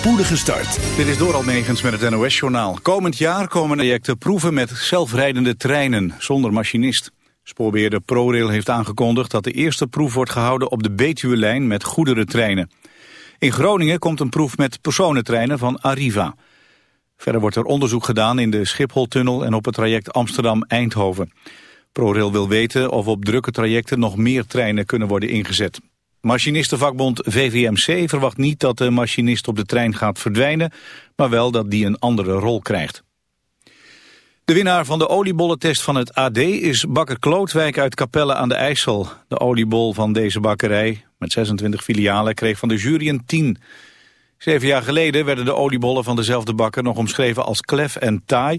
spoedige start. Dit is door Almegens met het NOS-journaal. Komend jaar komen projecten proeven met zelfrijdende treinen zonder machinist. Spoorbeheerder ProRail heeft aangekondigd dat de eerste proef wordt gehouden op de Betuwe-lijn met goederentreinen. In Groningen komt een proef met personentreinen van Arriva. Verder wordt er onderzoek gedaan in de Schipholtunnel en op het traject Amsterdam-Eindhoven. ProRail wil weten of op drukke trajecten nog meer treinen kunnen worden ingezet. Machinistenvakbond VVMC verwacht niet dat de machinist op de trein gaat verdwijnen, maar wel dat die een andere rol krijgt. De winnaar van de oliebollentest van het AD is bakker Klootwijk uit Capelle aan de IJssel. De oliebol van deze bakkerij, met 26 filialen, kreeg van de jury een 10. Zeven jaar geleden werden de oliebollen van dezelfde bakker nog omschreven als klef en taai,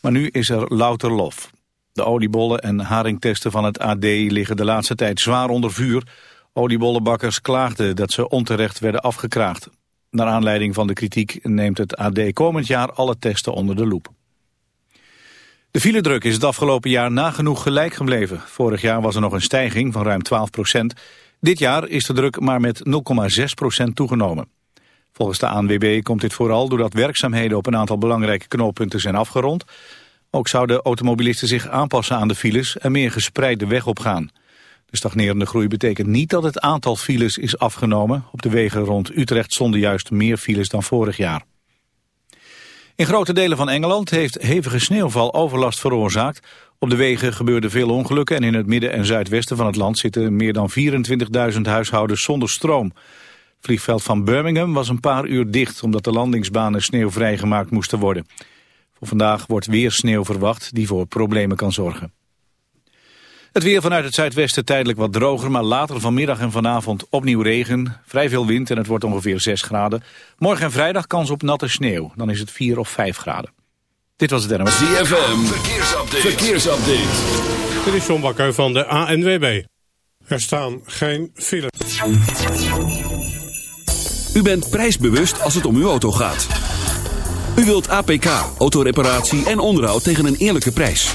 maar nu is er louter lof. De oliebollen en haringtesten van het AD liggen de laatste tijd zwaar onder vuur. Oliebollenbakkers klaagden dat ze onterecht werden afgekraagd. Naar aanleiding van de kritiek neemt het AD komend jaar alle testen onder de loep. De filedruk is het afgelopen jaar nagenoeg gelijk gebleven. Vorig jaar was er nog een stijging van ruim 12 procent. Dit jaar is de druk maar met 0,6 procent toegenomen. Volgens de ANWB komt dit vooral doordat werkzaamheden op een aantal belangrijke knooppunten zijn afgerond. Ook zouden automobilisten zich aanpassen aan de files en meer gespreid de weg opgaan. De stagnerende groei betekent niet dat het aantal files is afgenomen. Op de wegen rond Utrecht stonden juist meer files dan vorig jaar. In grote delen van Engeland heeft hevige sneeuwval overlast veroorzaakt. Op de wegen gebeurden veel ongelukken en in het midden en zuidwesten van het land zitten meer dan 24.000 huishoudens zonder stroom. Het vliegveld van Birmingham was een paar uur dicht omdat de landingsbanen sneeuwvrij gemaakt moesten worden. Voor vandaag wordt weer sneeuw verwacht die voor problemen kan zorgen. Het weer vanuit het zuidwesten tijdelijk wat droger, maar later vanmiddag en vanavond opnieuw regen. Vrij veel wind en het wordt ongeveer 6 graden. Morgen en vrijdag kans op natte sneeuw. Dan is het 4 of 5 graden. Dit was het NMS. ZFM, verkeersupdate. verkeersupdate. Dit is John Bakker van de ANWB. Er staan geen files. U bent prijsbewust als het om uw auto gaat. U wilt APK, autoreparatie en onderhoud tegen een eerlijke prijs.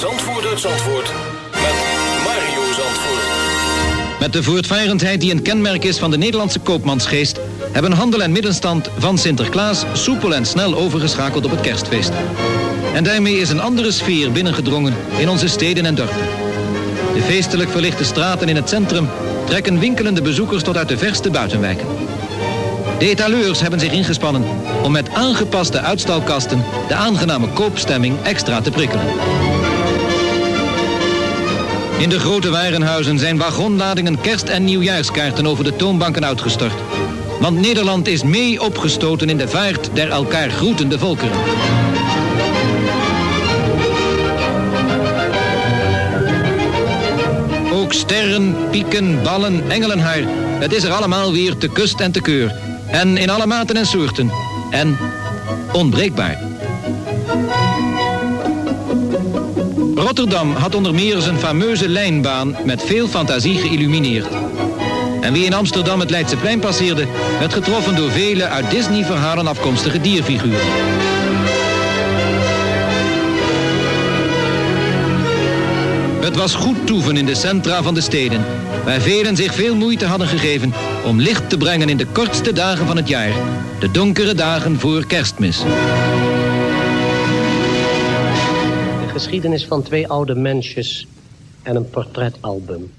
Zandvoort uit Zandvoort met Mario Zandvoort. Met de voortvarendheid die een kenmerk is van de Nederlandse koopmansgeest... hebben handel en middenstand van Sinterklaas soepel en snel overgeschakeld op het kerstfeest. En daarmee is een andere sfeer binnengedrongen in onze steden en dorpen. De feestelijk verlichte straten in het centrum trekken winkelende bezoekers tot uit de verste buitenwijken. De etaleurs hebben zich ingespannen om met aangepaste uitstalkasten de aangename koopstemming extra te prikkelen. In de grote warenhuizen zijn wagonladingen kerst- en nieuwjaarskaarten over de toonbanken uitgestort. Want Nederland is mee opgestoten in de vaart der elkaar groetende volkeren. Ook sterren, pieken, ballen, engelenhaar. Het is er allemaal weer te kust en te keur. En in alle maten en soorten. En onbreekbaar. Rotterdam had onder meer zijn fameuze lijnbaan met veel fantasie geïllumineerd. En wie in Amsterdam het Leidseplein passeerde, werd getroffen door vele uit Disney-verhalen afkomstige dierfiguren. Het was goed toeven in de centra van de steden, waar velen zich veel moeite hadden gegeven om licht te brengen in de kortste dagen van het jaar, de donkere dagen voor kerstmis. De geschiedenis van twee oude mensjes en een portretalbum.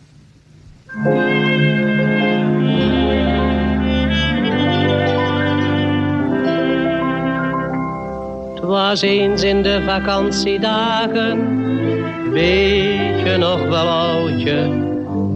Was eens in de vakantiedagen, weet je nog wel oudje,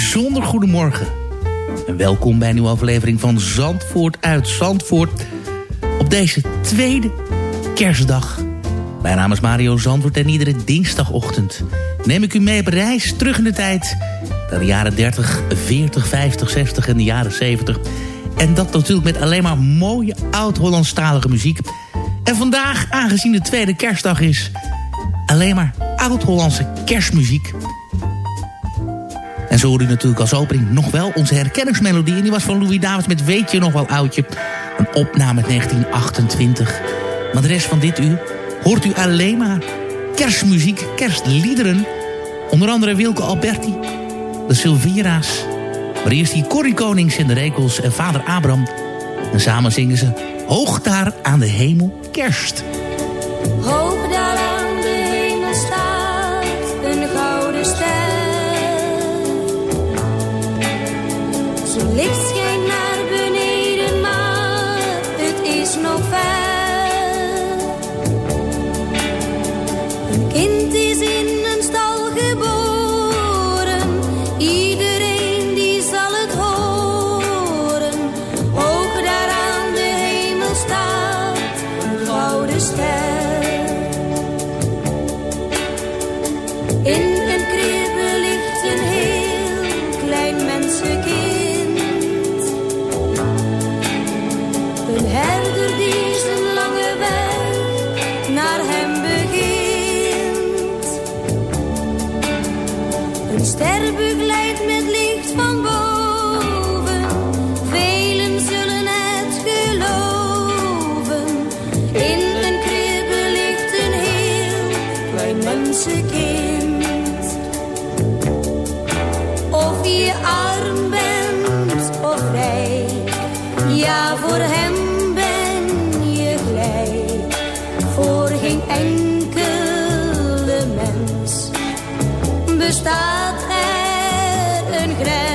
Bijzonder goedemorgen. En welkom bij een nieuwe aflevering van Zandvoort uit Zandvoort. Op deze tweede kerstdag. Mijn naam is Mario Zandvoort en iedere dinsdagochtend neem ik u mee op reis terug in de tijd. Naar de jaren 30, 40, 50, 60 en de jaren 70. En dat natuurlijk met alleen maar mooie oud-Hollandstalige muziek. En vandaag, aangezien de tweede kerstdag is... alleen maar oud-Hollandse kerstmuziek. En zo hoorde u natuurlijk als opening nog wel onze herkenningsmelodie. En die was van Louis Davids met Weet je nog wel oudje. Een opname uit 1928. Maar de rest van dit uur hoort u alleen maar kerstmuziek, kerstliederen. Onder andere Wilke Alberti, de Silvira's. Maar eerst die Corrie Konings en de Rekels en vader Abraham. En samen zingen ze Hoog daar aan de hemel kerst. Hoog Licht schijnt naar beneden, maar het is nog ver. Een kind is in bestaat er een grens.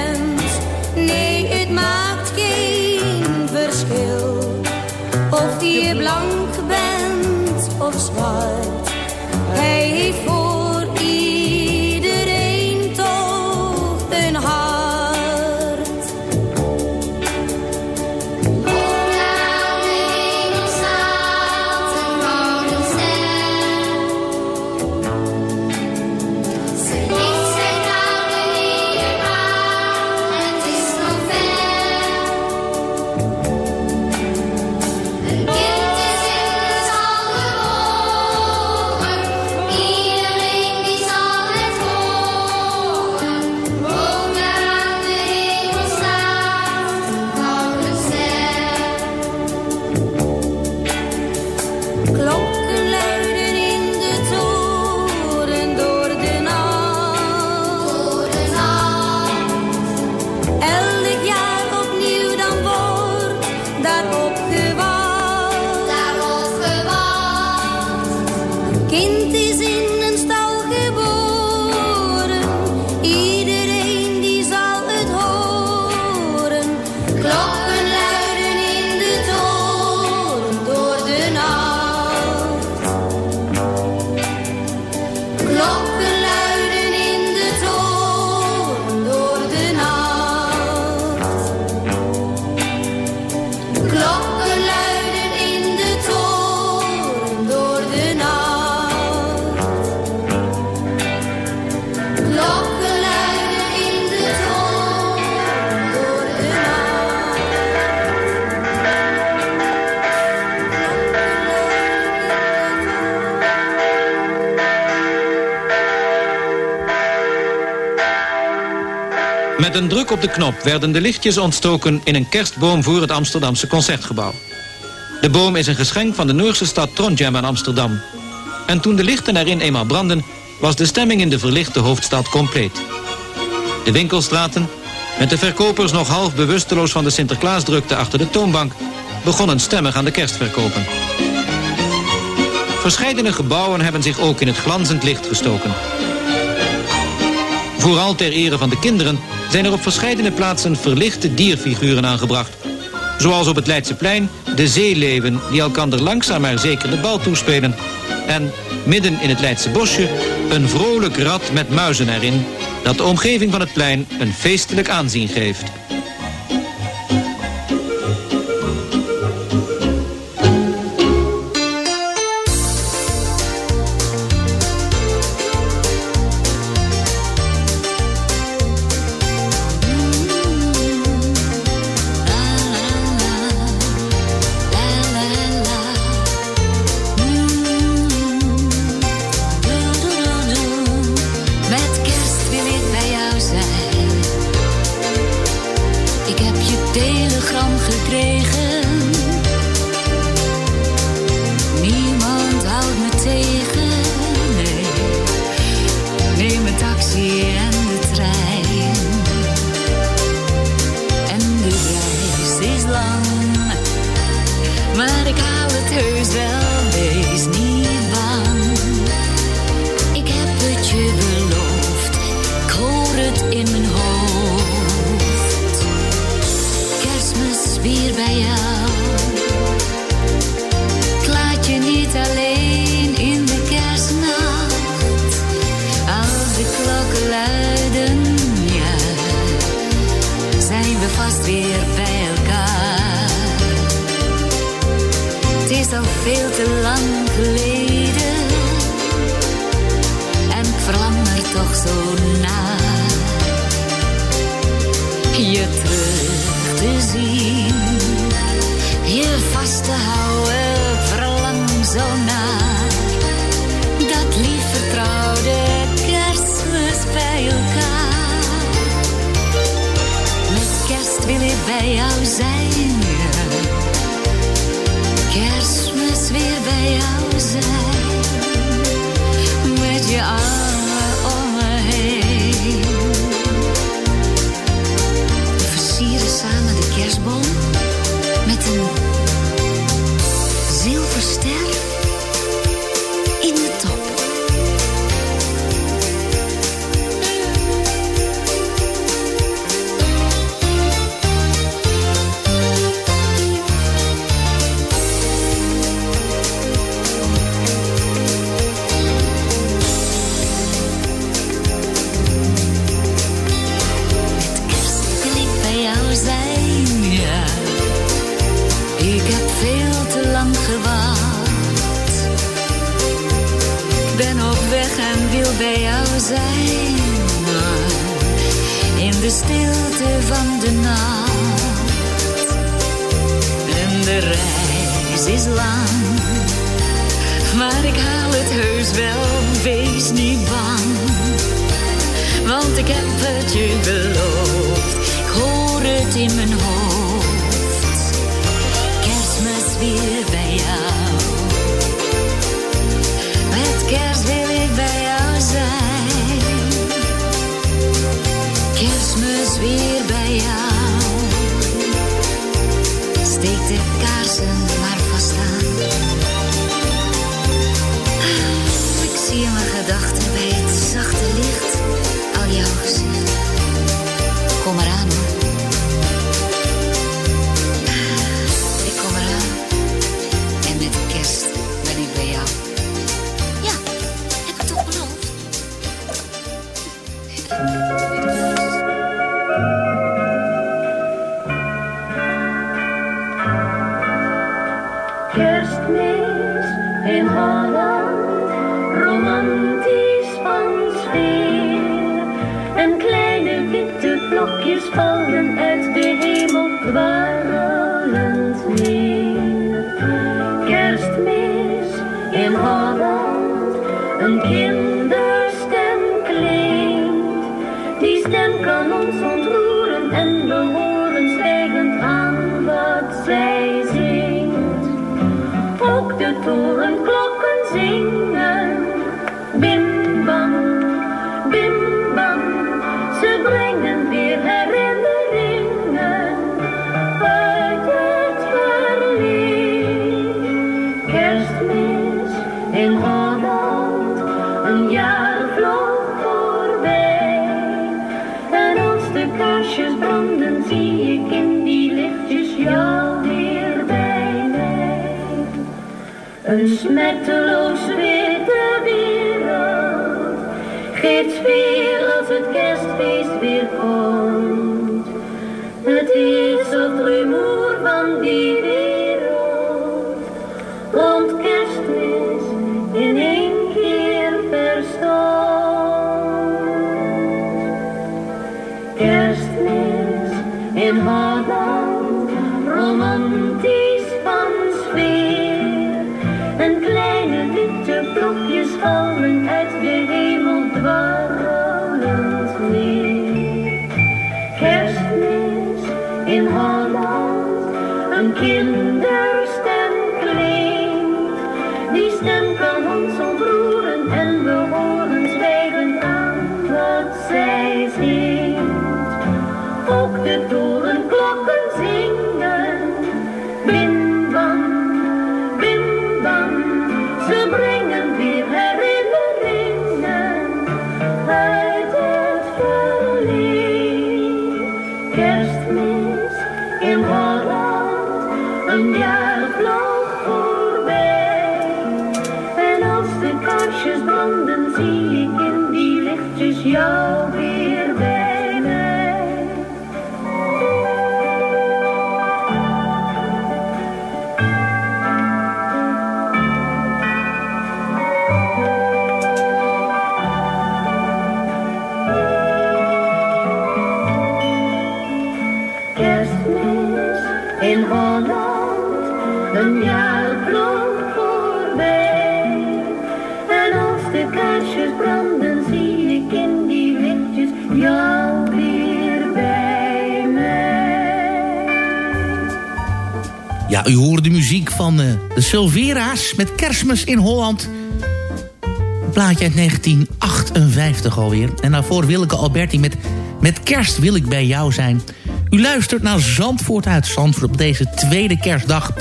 Met een druk op de knop werden de lichtjes ontstoken in een kerstboom voor het Amsterdamse Concertgebouw. De boom is een geschenk van de Noorse stad Trondheim aan Amsterdam. En toen de lichten erin eenmaal brandden, was de stemming in de verlichte hoofdstad compleet. De winkelstraten, met de verkopers nog half bewusteloos van de Sinterklaasdrukte achter de toonbank, begonnen stemmig aan de kerstverkopen. Verscheidene gebouwen hebben zich ook in het glanzend licht gestoken. Vooral ter ere van de kinderen zijn er op verscheidene plaatsen verlichte dierfiguren aangebracht. Zoals op het Leidseplein de zeeleeuwen die elkander langzaam maar zeker de bal toespelen. En midden in het Leidse bosje een vrolijk rad met muizen erin... dat de omgeving van het plein een feestelijk aanzien geeft. Is lang. Maar ik haal het heus wel, wees niet bang. Want ik heb het je beloofd, ik hoor het in mijn hoofd. Kerstmis weer bij jou. Met kerst wil ik bij jou zijn. Kerstmis weer bij jou. Steek de kaarsen gedachten bij het zachte licht Een smetteloos witte een jaar vloog voorbij. En als de kaarsjes branden, zie ik in die lichtjes jou weer bij mij. Ja, u hoorde de muziek van eh, de Silvera's met Kerstmis in Holland. Plaatje uit 1958 alweer. En daarvoor Willeke Alberti met Met kerst wil ik bij jou zijn. U luistert naar Zandvoort uit Zandvoort op deze tweede kerstdag.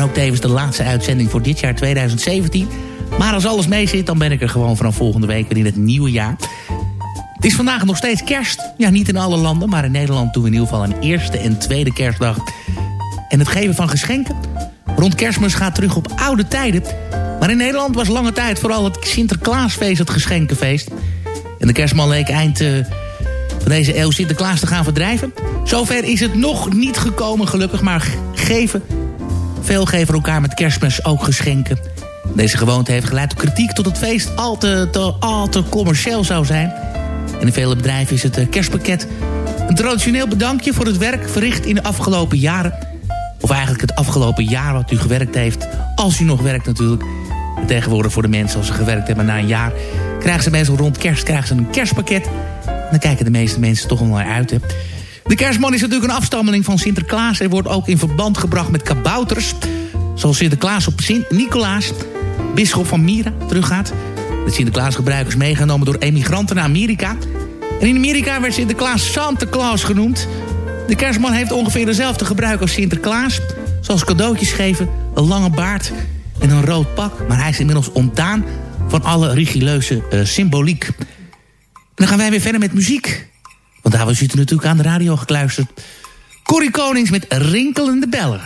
En ook tevens de laatste uitzending voor dit jaar 2017. Maar als alles mee zit, dan ben ik er gewoon vanaf volgende week weer in het nieuwe jaar. Het is vandaag nog steeds kerst. Ja, niet in alle landen, maar in Nederland doen we in ieder geval een eerste en tweede kerstdag. En het geven van geschenken rond kerstmis gaat terug op oude tijden. Maar in Nederland was lange tijd vooral het Sinterklaasfeest het geschenkenfeest. En de kerstman leek eind eh, van deze eeuw Sinterklaas te gaan verdrijven. Zover is het nog niet gekomen gelukkig, maar geven. Veel geven elkaar met kerstmis ook geschenken. Deze gewoonte heeft geleid tot kritiek tot het feest al te, al te commercieel zou zijn. En in vele bedrijven is het eh, kerstpakket een traditioneel bedankje voor het werk verricht in de afgelopen jaren. Of eigenlijk het afgelopen jaar wat u gewerkt heeft, als u nog werkt natuurlijk. En tegenwoordig voor de mensen als ze gewerkt hebben na een jaar... krijgen ze meestal rond kerst krijgen ze een kerstpakket. En dan kijken de meeste mensen toch wel naar uit. Hè. De kerstman is natuurlijk een afstammeling van Sinterklaas... Hij wordt ook in verband gebracht met kabouters... zoals Sinterklaas op Sint-Nicolaas, bisschop van Mira, teruggaat. De Sinterklaasgebruikers meegenomen door emigranten naar Amerika... En in Amerika werd Sinterklaas Santa Claus genoemd. De kerstman heeft ongeveer dezelfde gebruik als Sinterklaas. Zoals cadeautjes geven, een lange baard en een rood pak. Maar hij is inmiddels ontdaan van alle rigileuze eh, symboliek. En dan gaan wij weer verder met muziek. Want daar was u natuurlijk aan de radio gekluisterd. Corrie Konings met Rinkelende Bellen.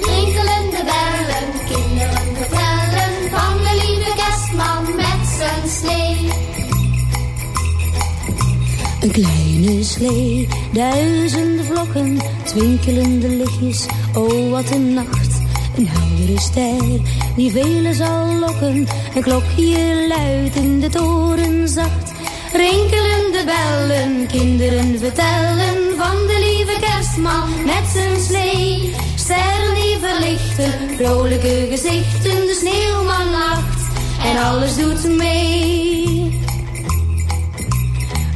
Rinkelende bellen, kinderen vertellen van de lieve kerstman met zijn slee. Een kleine slee, duizenden vlokken, twinkelende lichtjes, oh wat een nacht. Een heldere ster, die velen zal lokken, een klokje luidt in de toren zacht. Rinkelende bellen, kinderen vertellen van de lieve kerstman met zijn slee. Sterren die verlichten, vrolijke gezichten, de sneeuwman lacht en alles doet mee.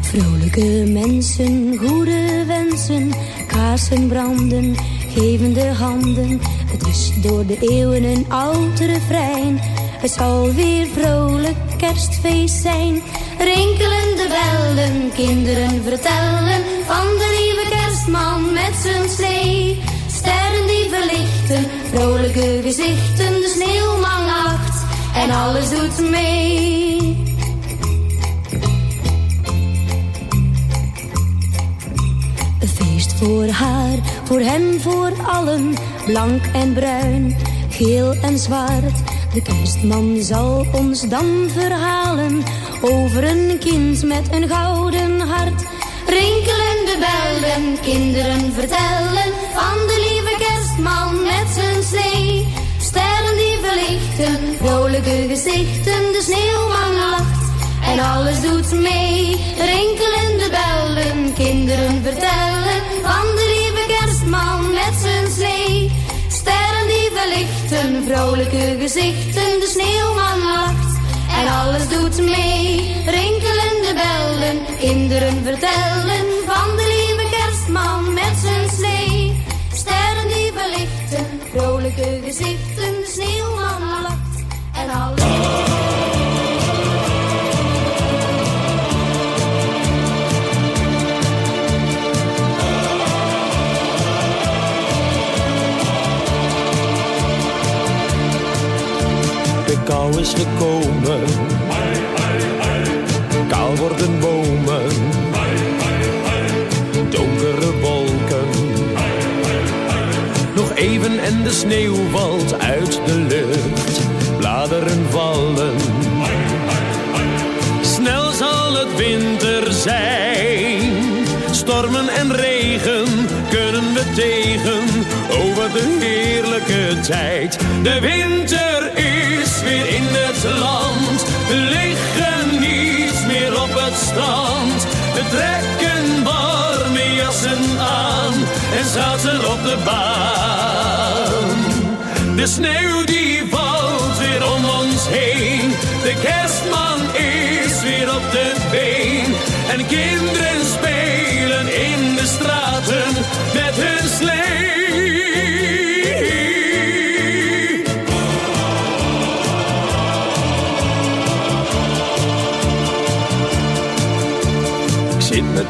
Vrolijke mensen, goede wensen, kaarsen branden, gevende handen. Het is door de eeuwen een oud refrein. Het zal weer vrolijk kerstfeest zijn. Rinkelende bellen, kinderen vertellen van de lieve kerstman met zijn slee. Sterren die verlichten, vrolijke gezichten, de sneeuwman lacht en alles doet mee. Een feest voor haar, voor hem, voor allen. Blank en bruin, geel en zwart. De kerstman zal ons dan verhalen over een kind met een gouden hart. Rinkelende bellen, kinderen vertellen van de lieve kerstman met zijn slee. Sterren die verlichten, vrolijke gezichten, de sneeuwman lacht en alles doet mee. Rinkelende bellen, kinderen vertellen van de vrolijke gezichten, de sneeuwman lacht en alles doet mee. Rinkelende bellen, kinderen vertellen van de lieve kerstman met zijn slee. Sterren die verlichten, vrolijke gezichten, de sneeuwman lacht en alles... kou is gekomen. Kaal worden bomen. Donkere wolken. Nog even en de sneeuw valt uit de lucht. Bladeren vallen. Snel zal het winter zijn. Stormen en regen kunnen we tegen. Wat een heerlijke tijd. De winter in het land. We liggen niet meer op het strand. We trekken warme jassen aan en zaten op de baan. De sneeuw die valt weer om ons heen. De kerstman is weer op de been. En kinderen spelen in de straten met hun slee.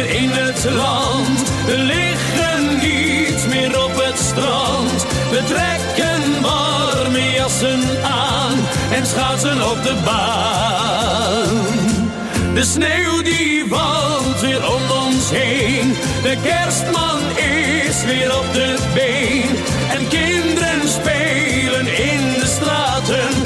in het land. We liggen niet meer op het strand. We trekken warme jassen aan en schaatsen op de baan. De sneeuw die valt weer om ons heen. De kerstman is weer op de been. En kinderen spelen in de straten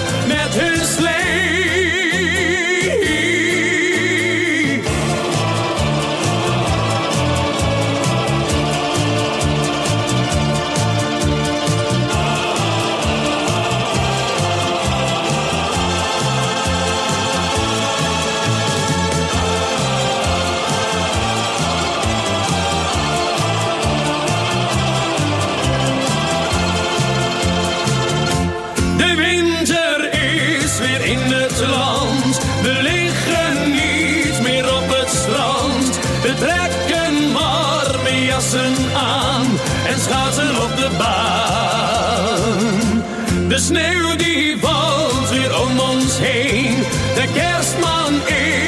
sneeuw die valt weer om ons heen. De kerstman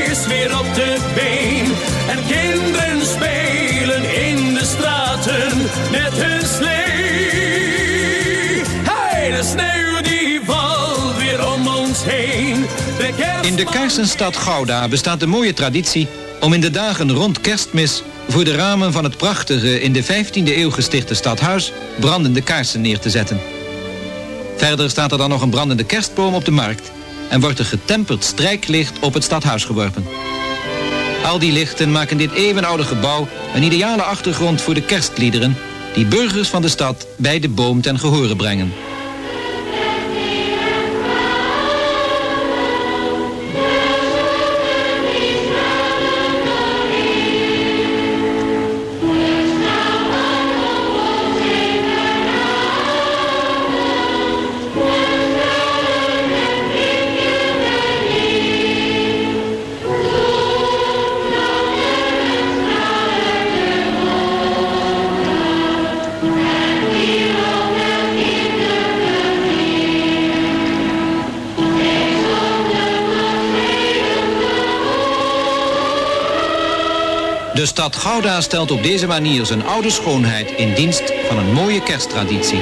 is weer op de been. En kinderen spelen in de straten met hun slee. Hey, de sneeuw die valt weer om ons heen. De In de kaarsenstad Gouda bestaat de mooie traditie om in de dagen rond kerstmis voor de ramen van het prachtige in de 15e eeuw gestichte stadhuis brandende kaarsen neer te zetten. Verder staat er dan nog een brandende kerstboom op de markt en wordt er getemperd strijklicht op het stadhuis geworpen. Al die lichten maken dit eeuwenoude gebouw een ideale achtergrond voor de kerstliederen die burgers van de stad bij de boom ten gehore brengen. Stad Gouda stelt op deze manier zijn oude schoonheid in dienst van een mooie kersttraditie.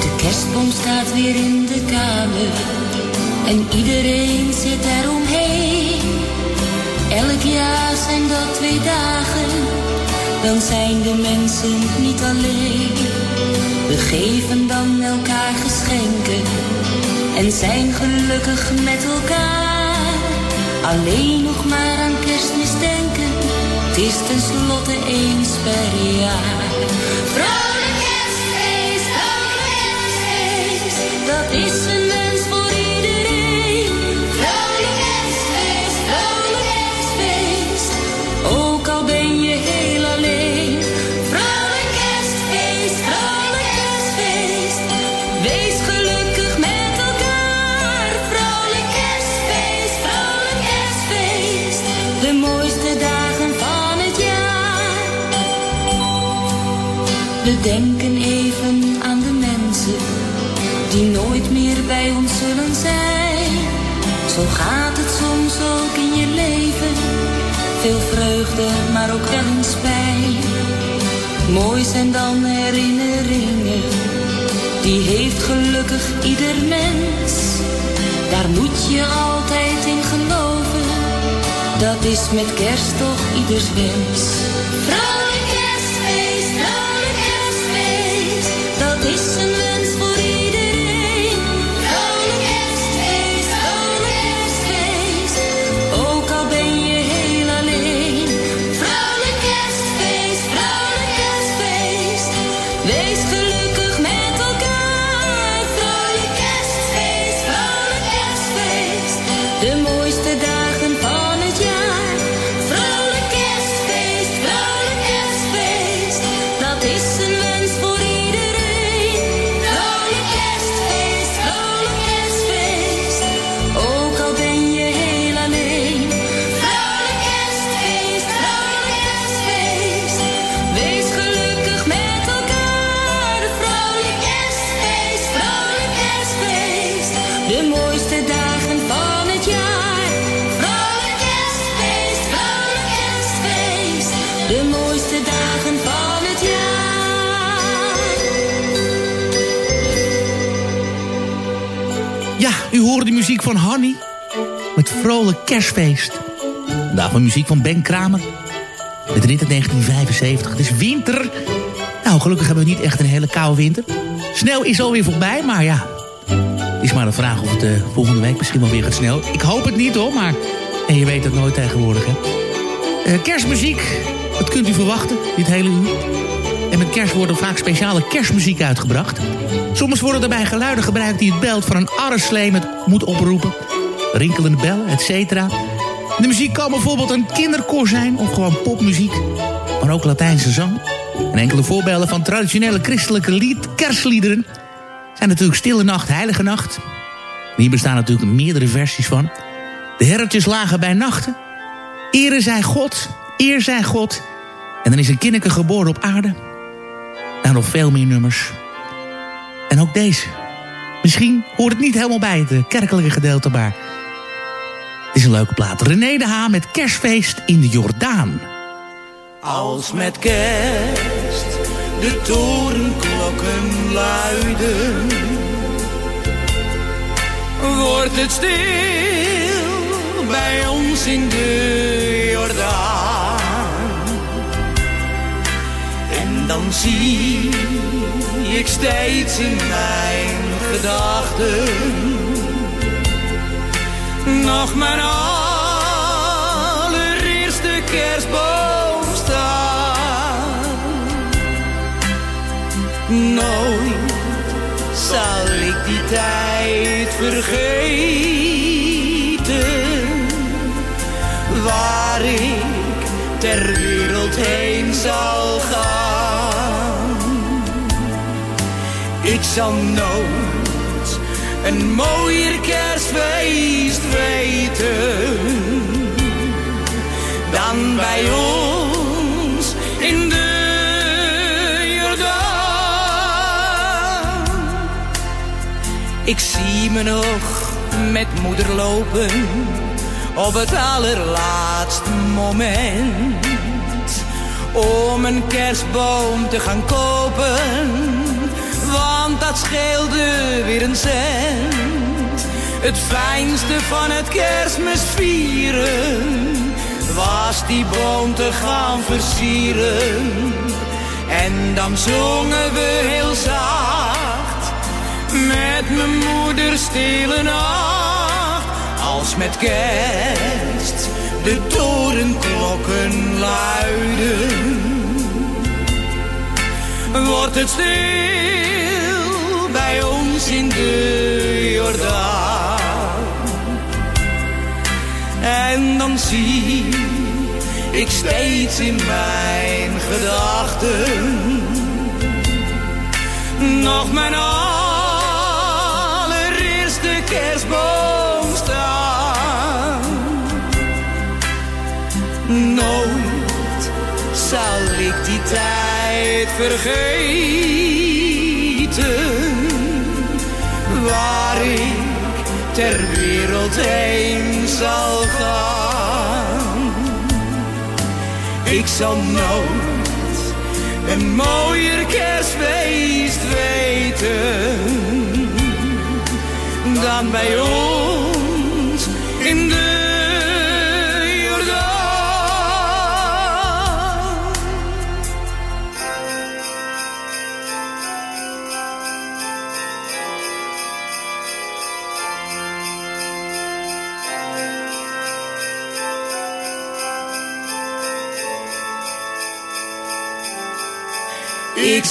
De kerstboom staat weer in de kamer en iedereen zit eromheen. Jaar zijn dat twee dagen, dan zijn de mensen niet alleen. We geven dan elkaar geschenken en zijn gelukkig met elkaar. Alleen nog maar aan kerstmis denken, het is tenslotte eens per jaar. Vrolijk kerstfeest, vrolijk kerstfeest, dat is denken even aan de mensen die nooit meer bij ons zullen zijn. Zo gaat het soms ook in je leven. Veel vreugde, maar ook wel eens pijn. Mooi zijn dan herinneringen, die heeft gelukkig ieder mens. Daar moet je altijd in geloven, dat is met kerst toch ieders wens. U hoorde de muziek van Hanny met vrolijk kerstfeest. Daarvan muziek van Ben Kramer met rit uit 1975. Het is winter. Nou, gelukkig hebben we niet echt een hele koude winter. Sneeuw is alweer voorbij, maar ja... Is maar de vraag of het uh, volgende week misschien wel weer gaat snel. Ik hoop het niet hoor, maar en je weet het nooit tegenwoordig. Hè. Uh, kerstmuziek, dat kunt u verwachten, dit hele uur. En met kerst wordt vaak speciale kerstmuziek uitgebracht. Soms worden daarbij geluiden gebruikt die het beeld van een arreslee moet oproepen. Rinkelende bellen, et cetera. De muziek kan bijvoorbeeld een kinderkoor zijn of gewoon popmuziek. Maar ook Latijnse zang. En enkele voorbeelden van traditionele christelijke lied, kerstliederen... zijn natuurlijk Stille Nacht, Heilige Nacht. Hier bestaan natuurlijk meerdere versies van. De herretjes lagen bij nachten. Ere zij God, eer zij God. En dan is een kinderke geboren op aarde. En nog veel meer nummers. En ook deze. Misschien hoort het niet helemaal bij het eh, kerkelijke gedeelte, maar... Het is een leuke plaat. René de Haan met Kerstfeest in de Jordaan. Als met kerst de torenklokken luiden, wordt het stil bij ons in de Jordaan. Dan zie ik steeds in mijn gedachten nog mijn allereerste kerstboom staan. Nooit zal ik die tijd vergeten, waar ik ter wereld heen zal zal nooit een mooier kerstfeest weten dan bij ons in de Jordaan. Ik zie me nog met moeder lopen op het allerlaatste moment om een kerstboom te gaan kopen scheelde weer een cent. Het fijnste van het kerstmis vieren was die boom te gaan versieren. En dan zongen we heel zacht met mijn moeder stille nacht. Als met kerst de torenklokken luiden wordt het stil in de Jordaan. En dan zie ik steeds in mijn gedachten nog mijn allereerste kerstboom staan. Nooit zal ik die tijd vergeten waar ik ter wereld heen zal gaan. Ik zal nooit een mooier kerstfeest weten dan bij ons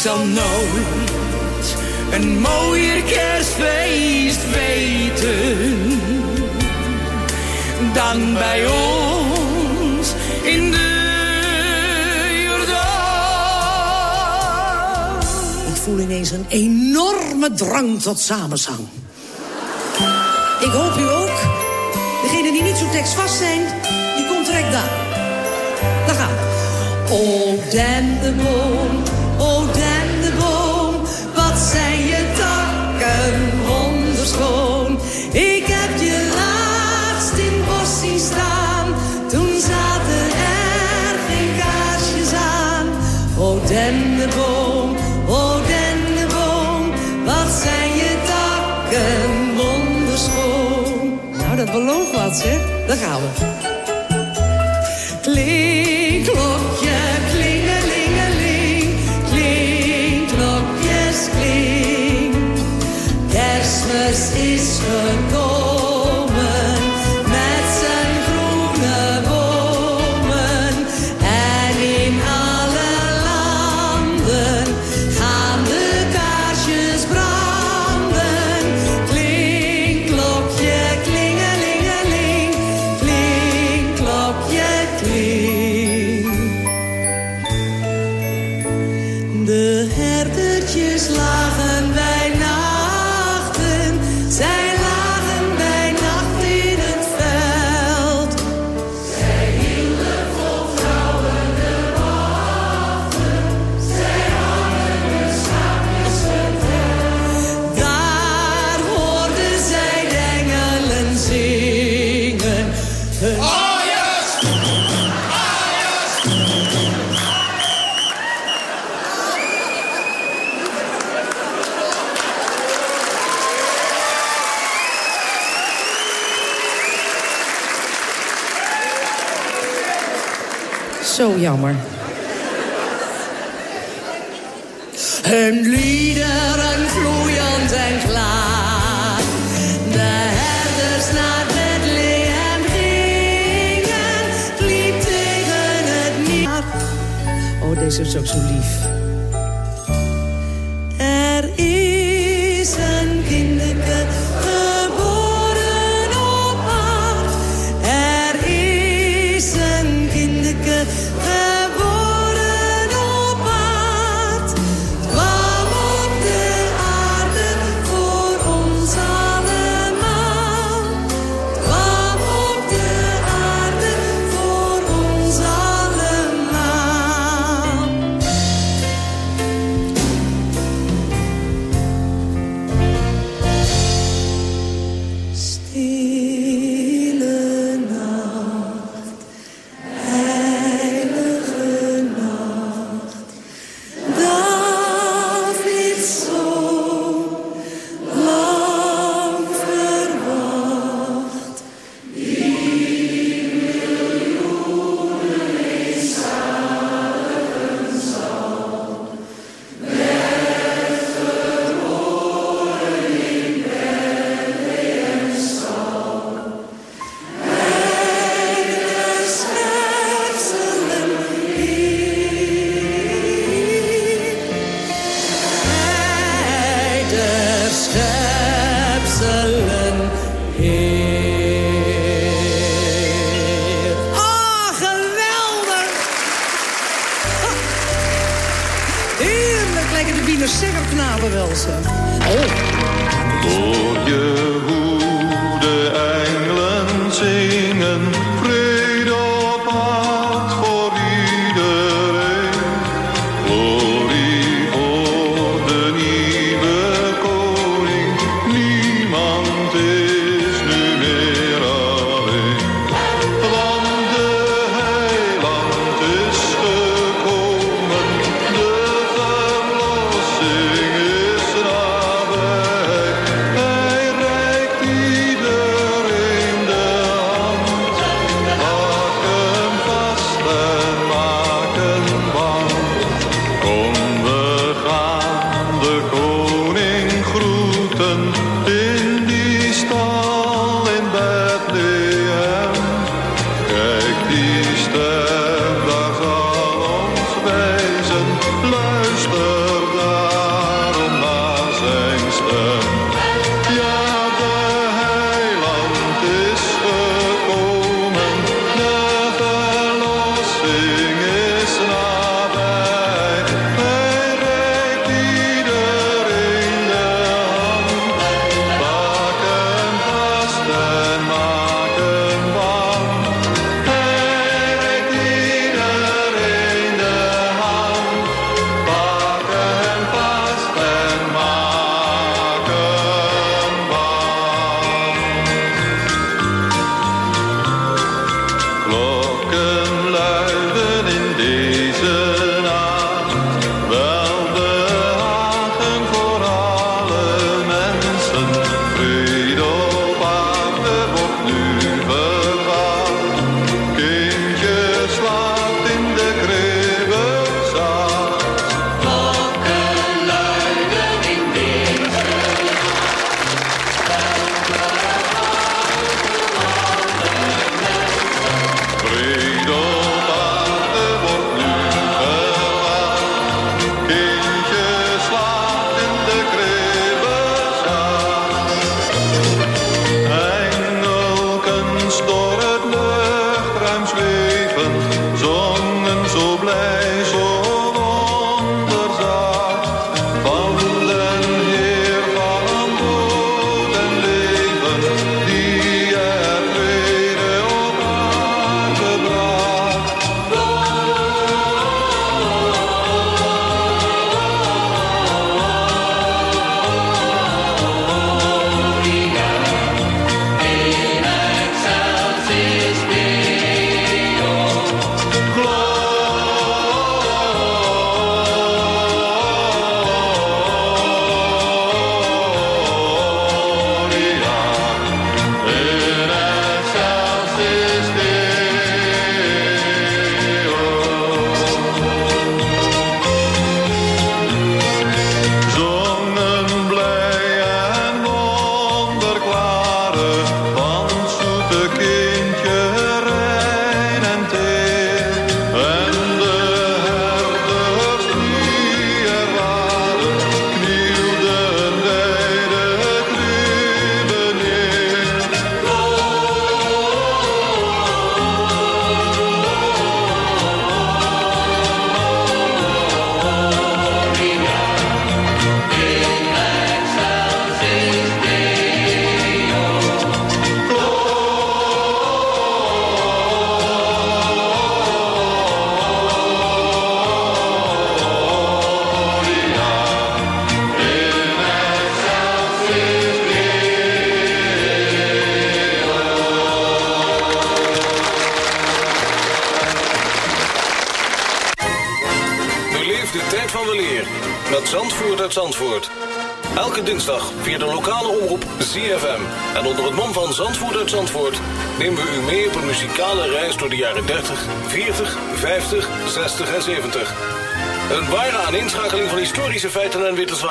zal nooit een mooier kerstfeest weten dan bij ons in de Jordaan. Ik voel ineens een enorme drang tot samenzang. Ik hoop u ook. Degenen die niet zo tekstvast zijn, die komt direct daar. Daar gaan we. O dennenboom, o dennenboom, wonderschoon. Ik heb je laatst in bos zien staan, toen zaten er geen kaarsjes aan. O dennenboom, o wat zijn je takken wonderschoon. wat, zeg. Daar gaan we.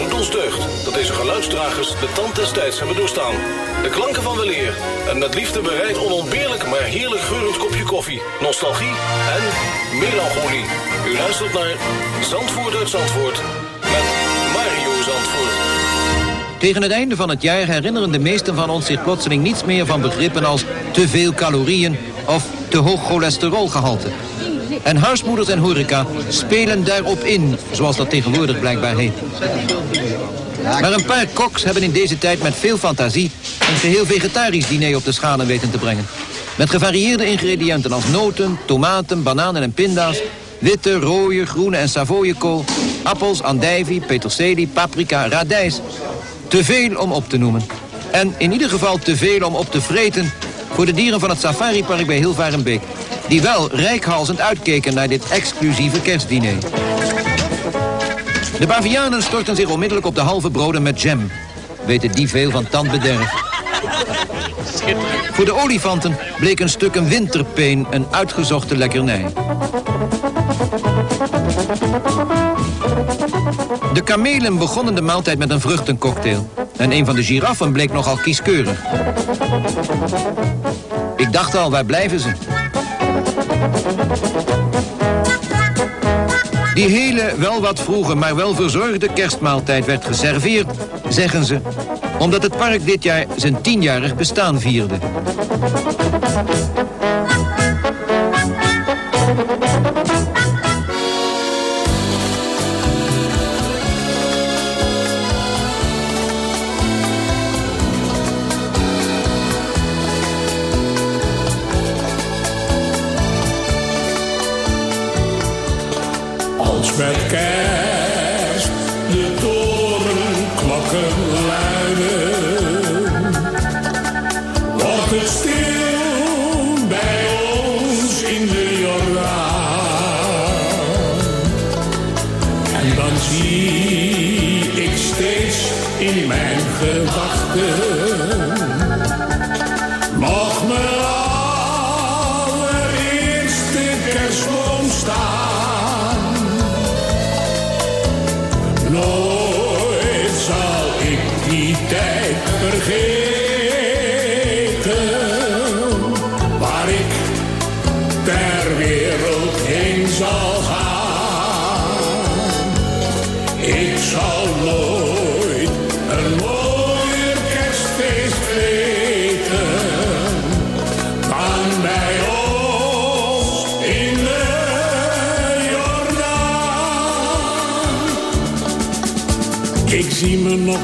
Doet ons deugd dat deze geluidsdragers de tand des tijds hebben doorstaan. De klanken van weleer en met liefde bereid onontbeerlijk maar heerlijk geurend kopje koffie, nostalgie en melancholie. U luistert naar Zandvoort uit Zandvoort met Mario Zandvoort. Tegen het einde van het jaar herinneren de meesten van ons zich plotseling niets meer van begrippen als te veel calorieën of te hoog cholesterolgehalte. En huismoeders en horeca spelen daarop in, zoals dat tegenwoordig blijkbaar heet. Maar een paar koks hebben in deze tijd met veel fantasie een geheel vegetarisch diner op de schalen weten te brengen. Met gevarieerde ingrediënten als noten, tomaten, bananen en pinda's, witte, rode, groene en savoiekool, appels, andijvie, peterselie, paprika, radijs. Te veel om op te noemen. En in ieder geval te veel om op te vreten voor de dieren van het safaripark bij Hilvarenbeek. Die wel rijkhalsend uitkeken naar dit exclusieve kerstdiner. De bavianen storten zich onmiddellijk op de halve broden met jam. Weten die veel van tandbederf. Voor de olifanten bleek een stuk een winterpeen een uitgezochte lekkernij. De kamelen begonnen de maaltijd met een vruchtencocktail. En een van de giraffen bleek nogal kieskeurig. Ik dacht al, waar blijven ze? Die hele, wel wat vroege, maar wel verzorgde kerstmaaltijd werd geserveerd, zeggen ze, omdat het park dit jaar zijn tienjarig bestaan vierde. Als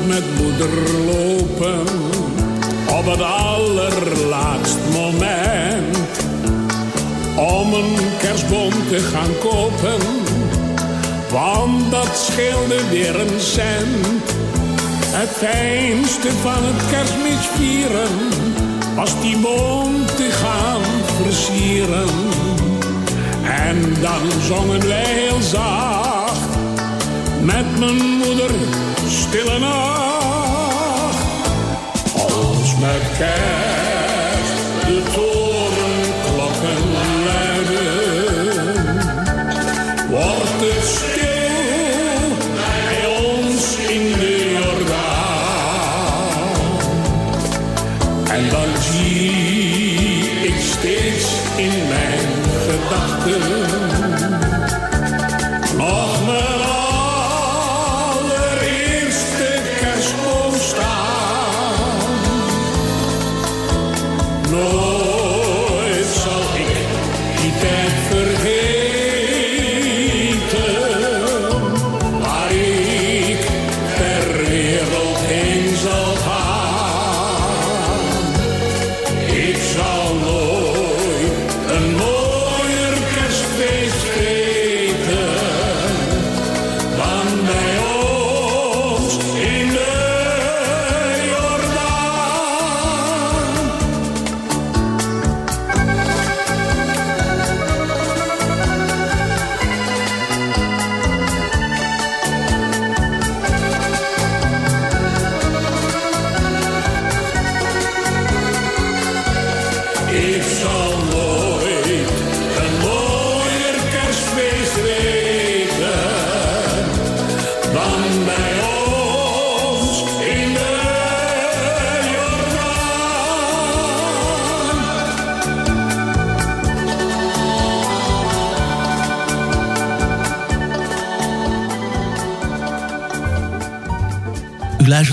met moeder lopen op het allerlaatst moment om een kerstboom te gaan kopen, want dat scheelde weer een cent. Het fijnste van het kerstmis vieren was die boom te gaan versieren. En dan zongen wij heel zacht met mijn moeder stille nacht. Als met kerst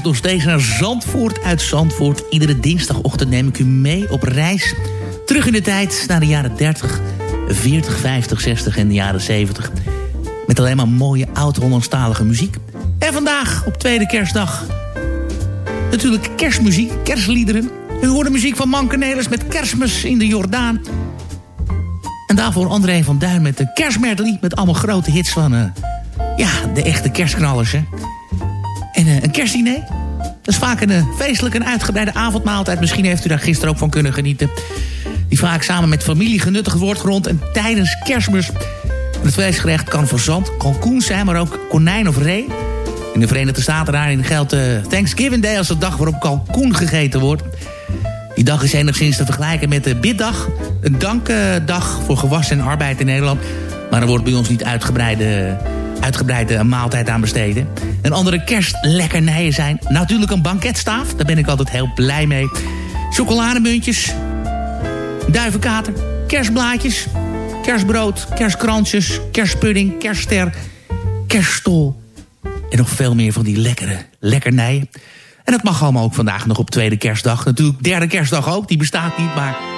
luistert nog steeds naar Zandvoort uit Zandvoort. Iedere dinsdagochtend neem ik u mee op reis. Terug in de tijd naar de jaren 30, 40, 50, 60 en de jaren 70. Met alleen maar mooie oud-Hollandstalige muziek. En vandaag, op tweede kerstdag... natuurlijk kerstmuziek, kerstliederen. U hoort de muziek van Manke Nelis met Kerstmis in de Jordaan. En daarvoor André van Duin met de kerstmedley... met allemaal grote hits van... eh, ja, de echte kerstknallers, hè. En eh, een kerstdiner. Dat is vaak een uh, feestelijke en uitgebreide avondmaaltijd. Misschien heeft u daar gisteren ook van kunnen genieten. Die vaak samen met familie genuttigd wordt rond en tijdens kerstmis. Het vleesgerecht kan voor zand, kalkoen zijn, maar ook konijn of ree. In de Verenigde Staten daarin geldt uh, Thanksgiving Day als de dag waarop kalkoen gegeten wordt. Die dag is enigszins te vergelijken met de biddag. Een dankdag voor gewassen en arbeid in Nederland. Maar er wordt bij ons niet uitgebreide uitgebreide maaltijd aan besteden. En andere kerstlekkernijen zijn natuurlijk een banketstaaf. Daar ben ik altijd heel blij mee. Chocolademuntjes, duivenkater, kerstblaadjes, kerstbrood, kerstkransjes, kerstpudding, kerstster, kerststol. En nog veel meer van die lekkere lekkernijen. En dat mag allemaal ook vandaag nog op tweede kerstdag. Natuurlijk derde kerstdag ook, die bestaat niet, maar...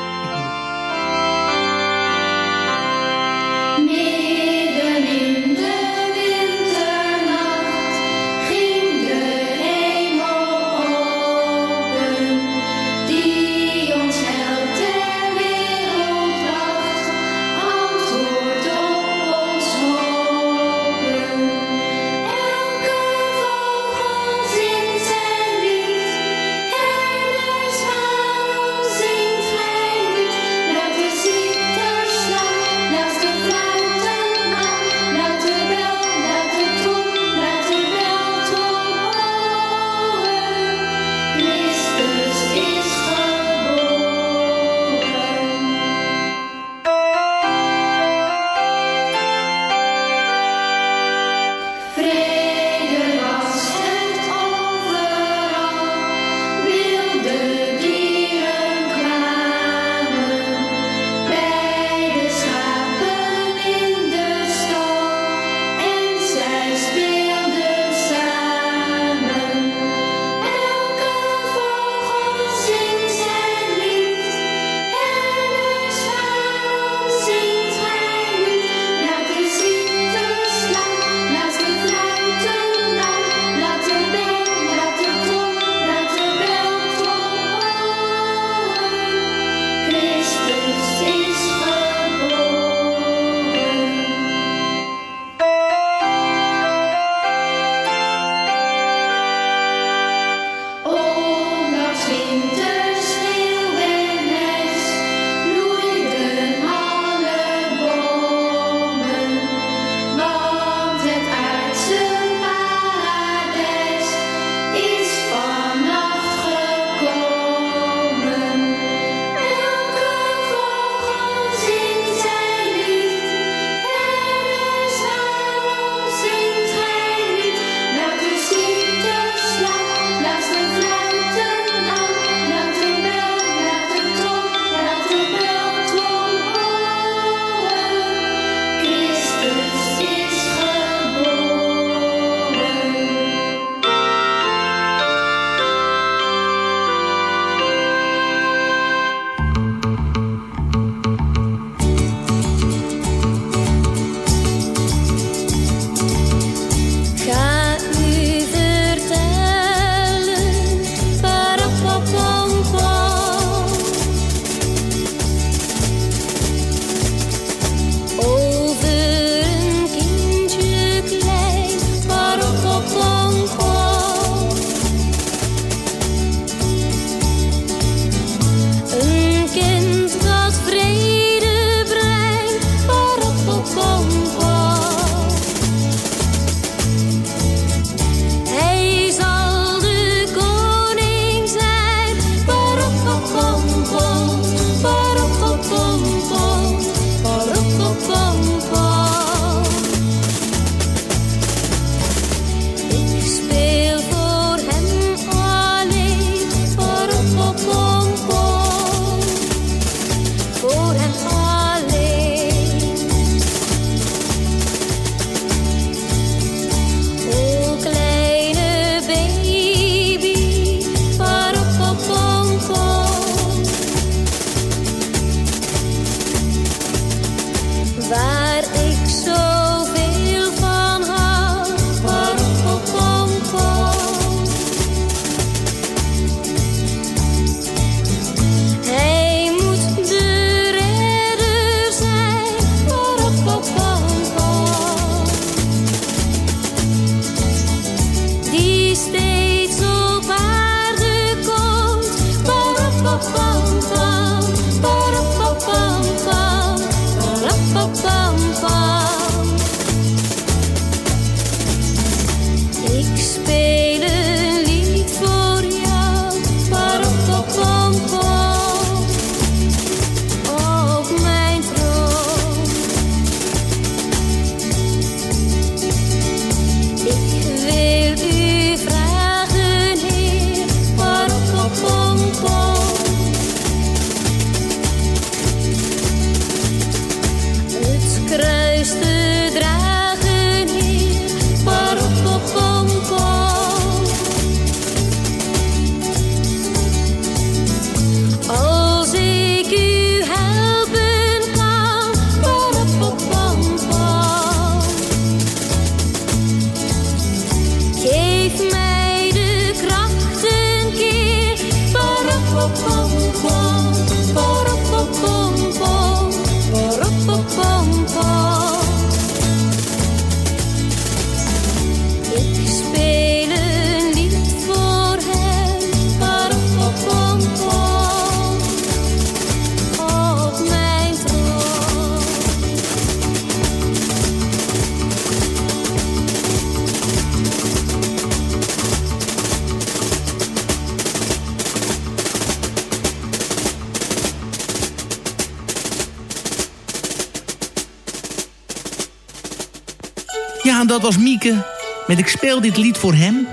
met Ik speel dit lied voor hem.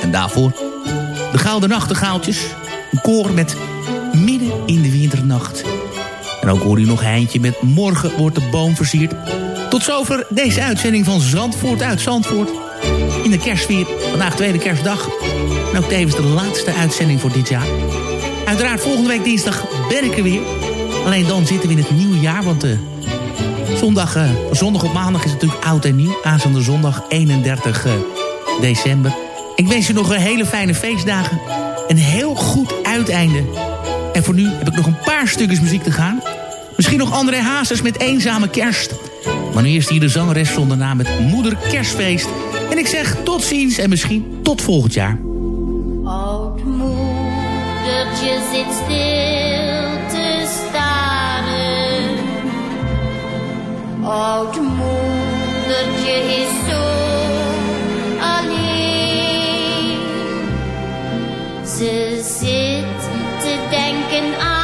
En daarvoor de Gouden Nachtegaaltjes. Een koor met Midden in de Winternacht. En ook hoor je nog Heintje met Morgen wordt de boom versierd. Tot zover deze uitzending van Zandvoort uit Zandvoort. In de kerstvier, vandaag tweede kerstdag. En ook tevens de laatste uitzending voor dit jaar. Uiteraard volgende week dinsdag ben ik er weer. Alleen dan zitten we in het nieuwe jaar, want... eh Zondag, eh, zondag op maandag is natuurlijk oud en nieuw. Aanstaande zondag 31 eh, december. Ik wens je nog een hele fijne feestdagen. Een heel goed uiteinde. En voor nu heb ik nog een paar stukjes muziek te gaan. Misschien nog André Hazes met Eenzame Kerst. Maar nu eerst hier de zangeres zonder naam met Moeder Kerstfeest. En ik zeg tot ziens en misschien tot volgend jaar. Oud zit stil Oud moedertje is zo alleen. Ze zit te denken aan